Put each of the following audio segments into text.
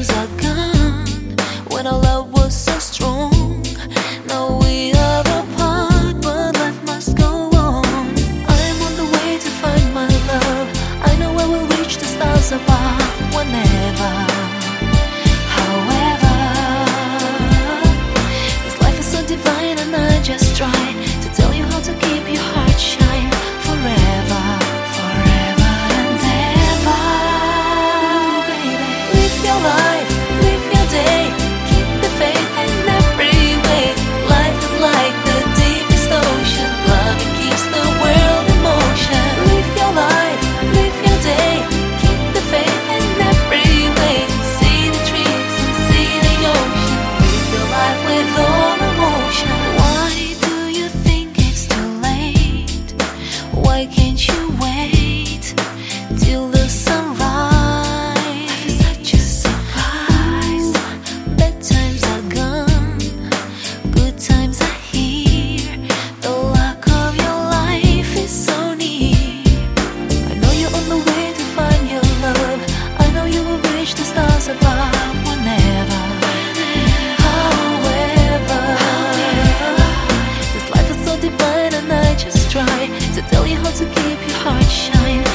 times are gone when our love was so strong. Now we are apart, but life must go on. I'm on the way to find my love. I know I will reach the stars above whenever. However, this life is so divine, and I just try. to tell you how to keep your heart shine.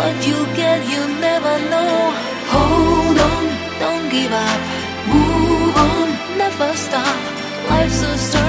What you get, you never know. Hold on, don't give up. Move on, never stop. Life's a struggle.